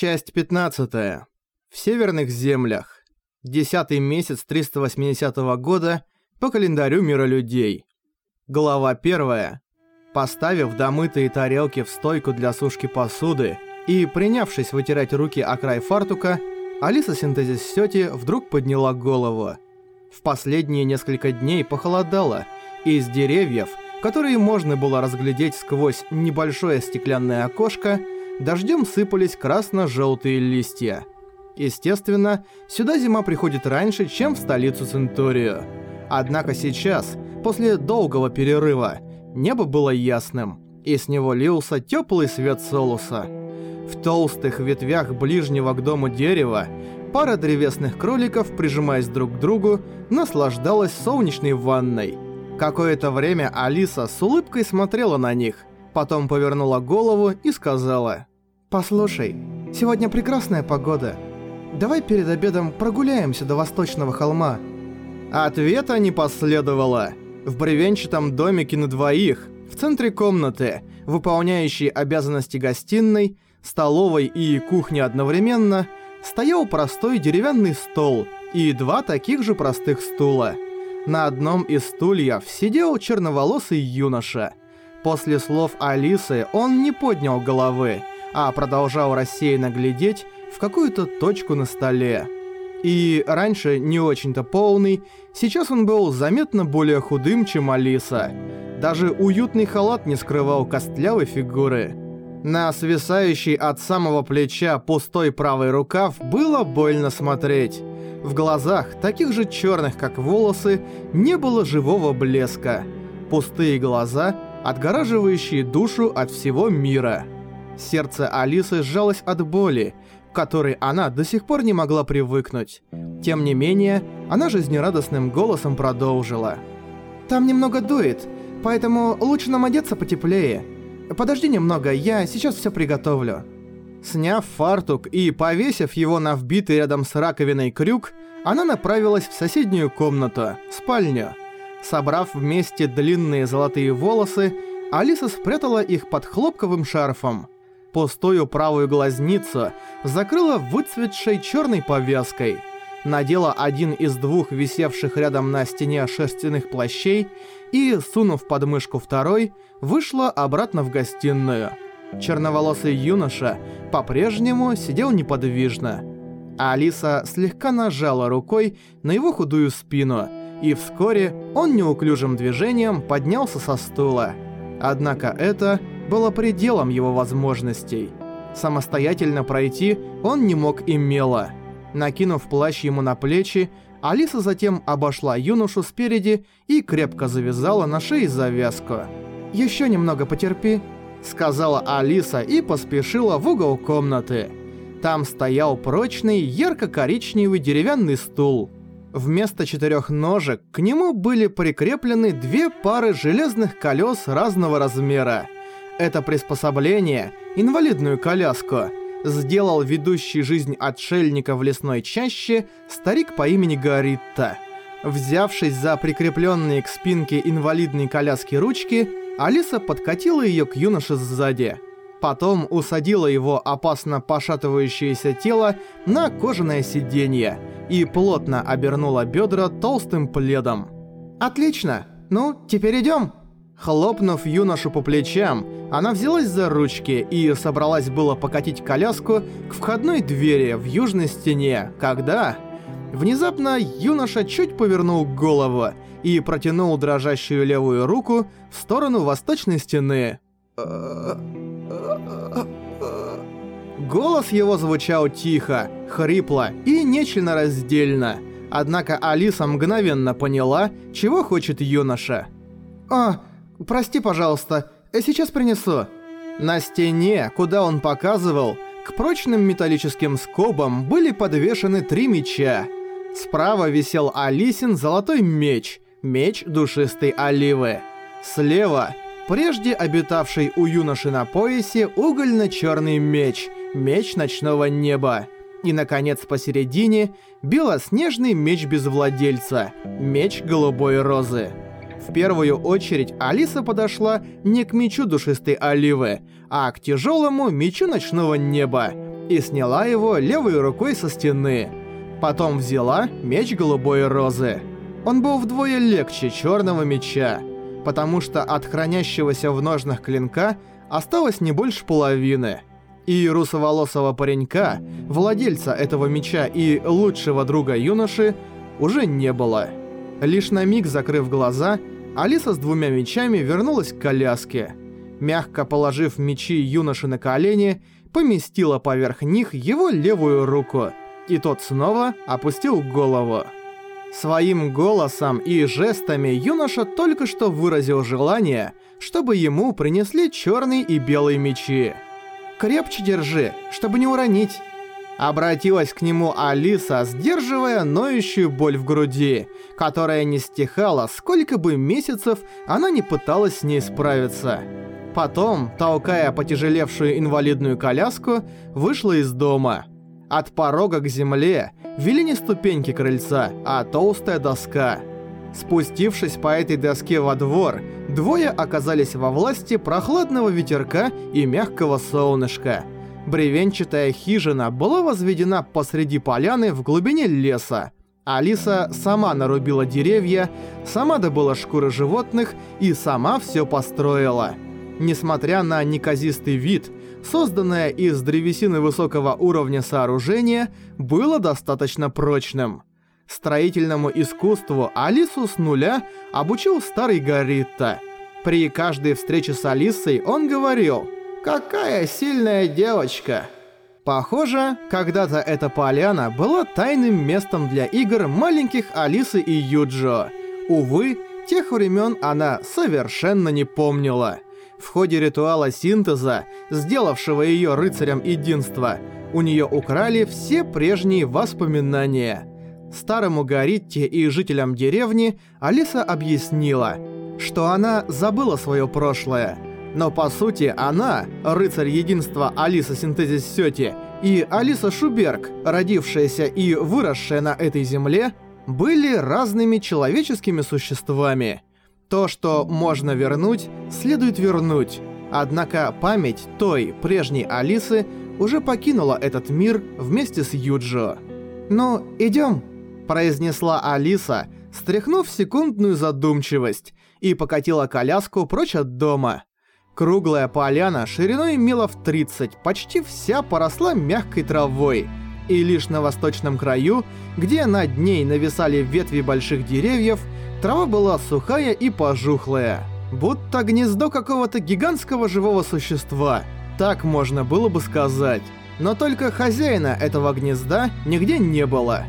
Часть 15. В Северных землях. Десятый месяц 380 года по календарю мира людей. Глава 1. Поставив домытые тарелки в стойку для сушки посуды и принявшись вытирать руки о край фартука, Алиса Синтезис Сёти вдруг подняла голову. В последние несколько дней похолодало, и из деревьев, которые можно было разглядеть сквозь небольшое стеклянное окошко, дождем сыпались красно-желтые листья. Естественно, сюда зима приходит раньше, чем в столицу Центорию. Однако сейчас, после долгого перерыва, небо было ясным, и с него лился теплый свет солуса. В толстых ветвях ближнего к дому дерева пара древесных кроликов, прижимаясь друг к другу, наслаждалась солнечной ванной. Какое-то время Алиса с улыбкой смотрела на них, потом повернула голову и сказала «Послушай, сегодня прекрасная погода. Давай перед обедом прогуляемся до Восточного холма». Ответа не последовало. В бревенчатом домике на двоих, в центре комнаты, выполняющей обязанности гостиной, столовой и кухни одновременно, стоял простой деревянный стол и два таких же простых стула. На одном из стульев сидел черноволосый юноша. После слов Алисы он не поднял головы, а продолжал рассеянно глядеть в какую-то точку на столе. И раньше не очень-то полный, сейчас он был заметно более худым, чем Алиса. Даже уютный халат не скрывал костлявой фигуры. На свисающий от самого плеча пустой правый рукав было больно смотреть. В глазах, таких же черных, как волосы, не было живого блеска. Пустые глаза, отгораживающие душу от всего мира. Сердце Алисы сжалось от боли, к которой она до сих пор не могла привыкнуть. Тем не менее, она жизнерадостным голосом продолжила. «Там немного дует, поэтому лучше нам одеться потеплее. Подожди немного, я сейчас все приготовлю». Сняв фартук и повесив его на вбитый рядом с раковиной крюк, она направилась в соседнюю комнату, спальню. Собрав вместе длинные золотые волосы, Алиса спрятала их под хлопковым шарфом – Пустую правую глазницу закрыла выцветшей черной повязкой. Надела один из двух висевших рядом на стене шерстяных плащей и, сунув под мышку второй, вышла обратно в гостиную. Черноволосый юноша по-прежнему сидел неподвижно. А Алиса слегка нажала рукой на его худую спину, и вскоре он неуклюжим движением поднялся со стула. Однако это было пределом его возможностей. Самостоятельно пройти он не мог и мело. Накинув плащ ему на плечи, Алиса затем обошла юношу спереди и крепко завязала на шее завязку. «Еще немного потерпи», — сказала Алиса и поспешила в угол комнаты. Там стоял прочный, ярко-коричневый деревянный стул. Вместо четырех ножек к нему были прикреплены две пары железных колес разного размера — это приспособление, инвалидную коляску, сделал ведущий жизнь отшельника в лесной чаще старик по имени Гаритта. Взявшись за прикрепленные к спинке инвалидной коляски ручки, Алиса подкатила ее к юноше сзади. Потом усадила его опасно пошатывающееся тело на кожаное сиденье и плотно обернула бедра толстым пледом. «Отлично! Ну, теперь идем!» Хлопнув юношу по плечам, она взялась за ручки и собралась было покатить коляску к входной двери в южной стене, когда... Внезапно юноша чуть повернул голову и протянул дрожащую левую руку в сторону восточной стены. Голос его звучал тихо, хрипло и нечленораздельно. Однако Алиса мгновенно поняла, чего хочет юноша. «А, прости, пожалуйста, Сейчас принесу». На стене, куда он показывал, к прочным металлическим скобам были подвешены три меча. Справа висел Алисин золотой меч, меч душистой оливы. Слева, прежде обитавший у юноши на поясе, угольно-черный меч, меч ночного неба. И, наконец, посередине, белоснежный меч без владельца, меч голубой розы. В первую очередь Алиса подошла не к мечу душистой оливы, а к тяжелому мечу ночного неба и сняла его левой рукой со стены. Потом взяла меч голубой розы. Он был вдвое легче черного меча, потому что от хранящегося в ножнах клинка осталось не больше половины. И русоволосого паренька, владельца этого меча и лучшего друга юноши, уже не было. Лишь на миг закрыв глаза, Алиса с двумя мечами вернулась к коляске. Мягко положив мечи юноши на колени, поместила поверх них его левую руку, и тот снова опустил голову. Своим голосом и жестами юноша только что выразил желание, чтобы ему принесли черный и белый мечи. «Крепче держи, чтобы не уронить». Обратилась к нему Алиса, сдерживая ноющую боль в груди, которая не стихала, сколько бы месяцев она не пыталась с ней справиться. Потом, толкая потяжелевшую инвалидную коляску, вышла из дома. От порога к земле вели не ступеньки крыльца, а толстая доска. Спустившись по этой доске во двор, двое оказались во власти прохладного ветерка и мягкого солнышка. Бревенчатая хижина была возведена посреди поляны в глубине леса. Алиса сама нарубила деревья, сама добыла шкуры животных и сама все построила. Несмотря на неказистый вид, созданное из древесины высокого уровня сооружение было достаточно прочным. Строительному искусству Алису с нуля обучил старый Гаритта. При каждой встрече с Алисой он говорил «Какая сильная девочка!» Похоже, когда-то эта поляна была тайным местом для игр маленьких Алисы и Юджо. Увы, тех времен она совершенно не помнила. В ходе ритуала синтеза, сделавшего ее рыцарем единства, у нее украли все прежние воспоминания. Старому Гаритте и жителям деревни Алиса объяснила, что она забыла свое прошлое. Но по сути она, рыцарь единства Алиса Синтезис Сёти, и Алиса Шуберг, родившаяся и выросшая на этой земле, были разными человеческими существами. То, что можно вернуть, следует вернуть. Однако память той, прежней Алисы, уже покинула этот мир вместе с Юджо. «Ну, идём», – произнесла Алиса, стряхнув секундную задумчивость, и покатила коляску прочь от дома. Круглая поляна шириной милов 30 почти вся поросла мягкой травой, и лишь на восточном краю, где над ней нависали ветви больших деревьев, Трава была сухая и пожухлая, будто гнездо какого-то гигантского живого существа. Так можно было бы сказать. Но только хозяина этого гнезда нигде не было.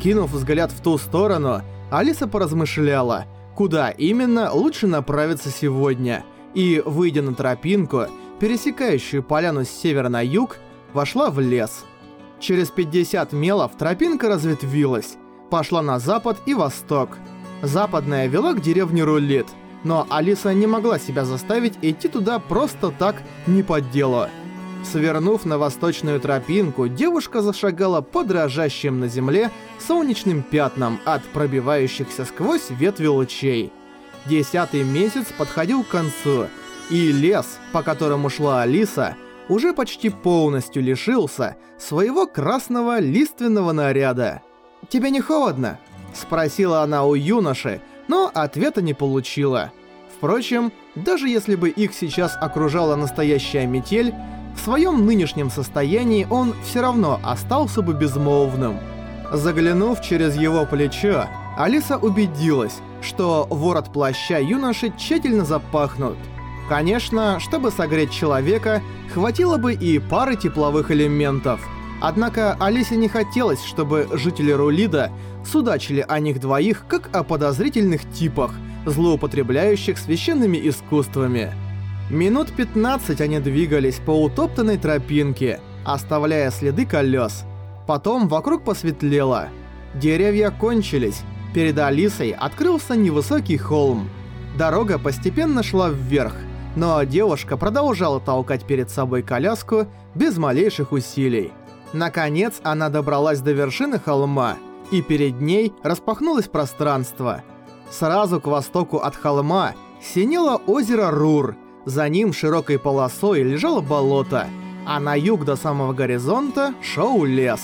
Кинув взгляд в ту сторону, Алиса поразмышляла, куда именно лучше направиться сегодня. И, выйдя на тропинку, пересекающую поляну с севера на юг, вошла в лес. Через 50 мелов тропинка разветвилась, пошла на запад и восток – Западная вела к деревне Рулит, но Алиса не могла себя заставить идти туда просто так, не под дело. Свернув на восточную тропинку, девушка зашагала по дрожащим на земле солнечным пятнам от пробивающихся сквозь ветви лучей. Десятый месяц подходил к концу, и лес, по которому шла Алиса, уже почти полностью лишился своего красного лиственного наряда. «Тебе не холодно?» Спросила она у юноши, но ответа не получила. Впрочем, даже если бы их сейчас окружала настоящая метель, в своем нынешнем состоянии он все равно остался бы безмолвным. Заглянув через его плечо, Алиса убедилась, что ворот плаща юноши тщательно запахнут. Конечно, чтобы согреть человека, хватило бы и пары тепловых элементов – Однако Алисе не хотелось, чтобы жители Рулида судачили о них двоих как о подозрительных типах, злоупотребляющих священными искусствами. Минут 15 они двигались по утоптанной тропинке, оставляя следы колес. Потом вокруг посветлело. Деревья кончились. Перед Алисой открылся невысокий холм. Дорога постепенно шла вверх, но девушка продолжала толкать перед собой коляску без малейших усилий. Наконец она добралась до вершины холма, и перед ней распахнулось пространство. Сразу к востоку от холма синело озеро Рур, за ним широкой полосой лежало болото, а на юг до самого горизонта шел лес.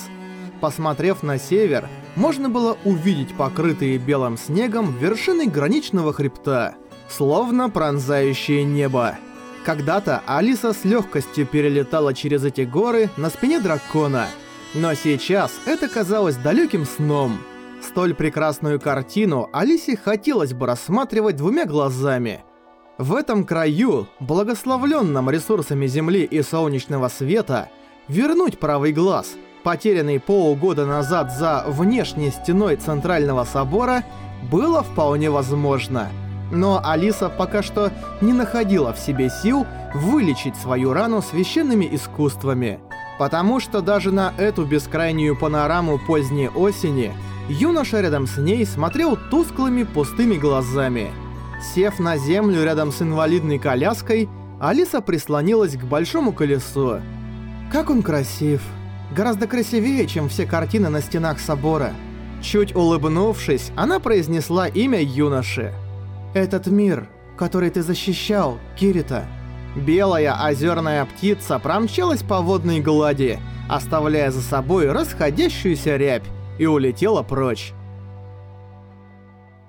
Посмотрев на север, можно было увидеть покрытые белым снегом вершины граничного хребта, словно пронзающее небо. Когда-то Алиса с легкостью перелетала через эти горы на спине дракона, но сейчас это казалось далеким сном. Столь прекрасную картину Алисе хотелось бы рассматривать двумя глазами. В этом краю, благословленном ресурсами Земли и солнечного света, вернуть правый глаз, потерянный полгода назад за внешней стеной Центрального Собора, было вполне возможно – но Алиса пока что не находила в себе сил вылечить свою рану священными искусствами. Потому что даже на эту бескрайнюю панораму поздней осени юноша рядом с ней смотрел тусклыми пустыми глазами. Сев на землю рядом с инвалидной коляской, Алиса прислонилась к большому колесу. Как он красив. Гораздо красивее, чем все картины на стенах собора. Чуть улыбнувшись, она произнесла имя юноши. «Этот мир, который ты защищал, Кирита». Белая озерная птица промчалась по водной глади, оставляя за собой расходящуюся рябь, и улетела прочь.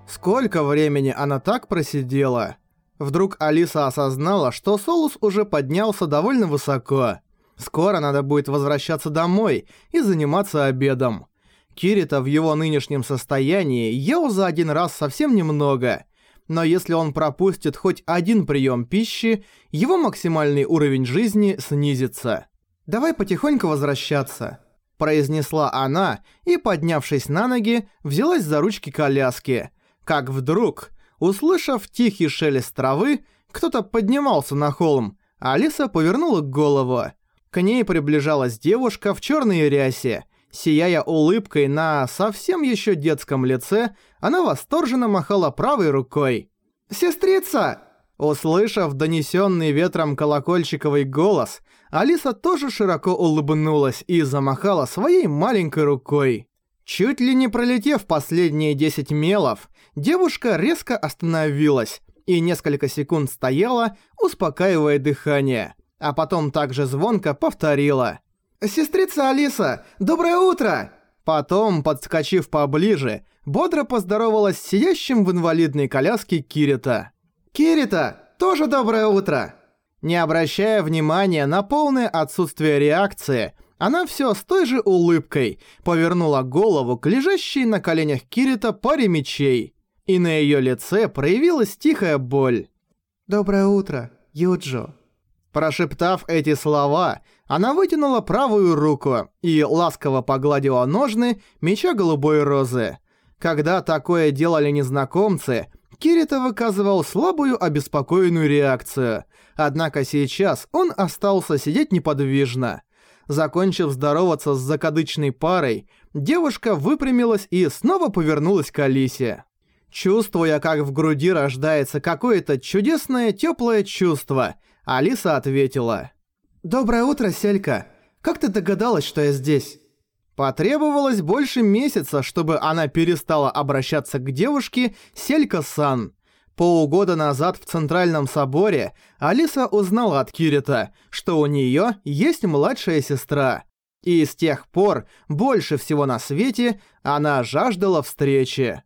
Сколько времени она так просидела? Вдруг Алиса осознала, что Солус уже поднялся довольно высоко. Скоро надо будет возвращаться домой и заниматься обедом. Кирита в его нынешнем состоянии ел за один раз совсем немного, но если он пропустит хоть один прием пищи, его максимальный уровень жизни снизится. «Давай потихоньку возвращаться», – произнесла она и, поднявшись на ноги, взялась за ручки коляски. Как вдруг, услышав тихий шелест травы, кто-то поднимался на холм, Алиса повернула голову. К ней приближалась девушка в черной рясе – Сияя улыбкой на совсем еще детском лице, она восторженно махала правой рукой. «Сестрица!» Услышав донесенный ветром колокольчиковый голос, Алиса тоже широко улыбнулась и замахала своей маленькой рукой. Чуть ли не пролетев последние 10 мелов, девушка резко остановилась и несколько секунд стояла, успокаивая дыхание, а потом также звонко повторила – «Сестрица Алиса, доброе утро!» Потом, подскочив поближе, бодро поздоровалась с сидящим в инвалидной коляске Кирита. «Кирита, тоже доброе утро!» Не обращая внимания на полное отсутствие реакции, она все с той же улыбкой повернула голову к лежащей на коленях Кирита паре мечей, и на ее лице проявилась тихая боль. «Доброе утро, Юджо», Прошептав эти слова, она вытянула правую руку и ласково погладила ножны меча голубой розы. Когда такое делали незнакомцы, Кирита выказывал слабую обеспокоенную реакцию. Однако сейчас он остался сидеть неподвижно. Закончив здороваться с закадычной парой, девушка выпрямилась и снова повернулась к Алисе. Чувствуя, как в груди рождается какое-то чудесное теплое чувство, Алиса ответила. «Доброе утро, Селька. Как ты догадалась, что я здесь?» Потребовалось больше месяца, чтобы она перестала обращаться к девушке Селька-сан. Полгода назад в Центральном соборе Алиса узнала от Кирита, что у неё есть младшая сестра. И с тех пор больше всего на свете она жаждала встречи.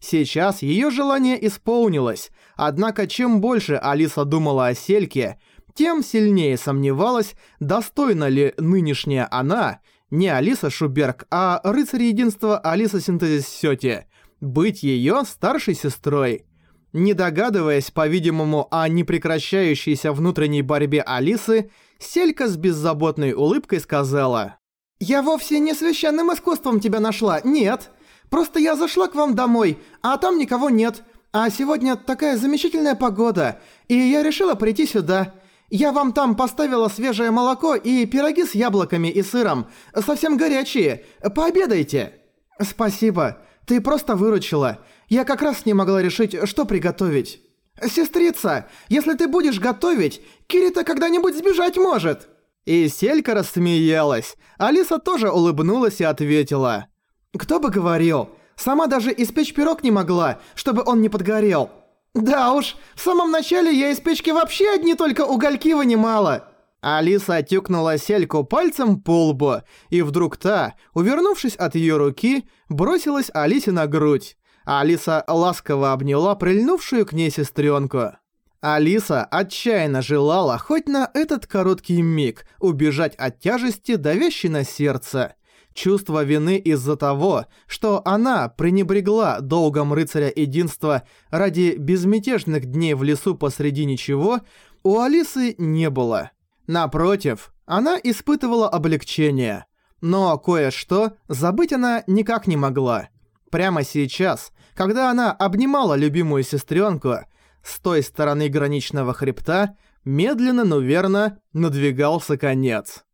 Сейчас её желание исполнилось, однако чем больше Алиса думала о Сельке, тем сильнее сомневалась, достойна ли нынешняя она, не Алиса Шуберг, а рыцарь единства Алиса Синтезис Сёти, быть её старшей сестрой. Не догадываясь, по-видимому, о непрекращающейся внутренней борьбе Алисы, Селька с беззаботной улыбкой сказала «Я вовсе не священным искусством тебя нашла, нет!» Просто я зашла к вам домой, а там никого нет. А сегодня такая замечательная погода, и я решила прийти сюда. Я вам там поставила свежее молоко и пироги с яблоками и сыром, совсем горячие. Пообедайте. Спасибо. Ты просто выручила. Я как раз не могла решить, что приготовить. Сестрица, если ты будешь готовить, Кирита когда-нибудь сбежать может. И Селька рассмеялась. Алиса тоже улыбнулась и ответила. Кто бы говорил, сама даже испечь пирог не могла, чтобы он не подгорел. Да уж, в самом начале я из печки вообще одни только угольки вынимала. Алиса тюкнула сельку пальцем по лбу, и вдруг та, увернувшись от ее руки, бросилась Алисе на грудь. Алиса ласково обняла прильнувшую к ней сестренку. Алиса отчаянно желала хоть на этот короткий миг убежать от тяжести, давящей на сердце. Чувство вины из-за того, что она пренебрегла долгом рыцаря единства ради безмятежных дней в лесу посреди ничего, у Алисы не было. Напротив, она испытывала облегчение. Но кое-что забыть она никак не могла. Прямо сейчас, когда она обнимала любимую сестренку, с той стороны граничного хребта медленно, но верно надвигался конец.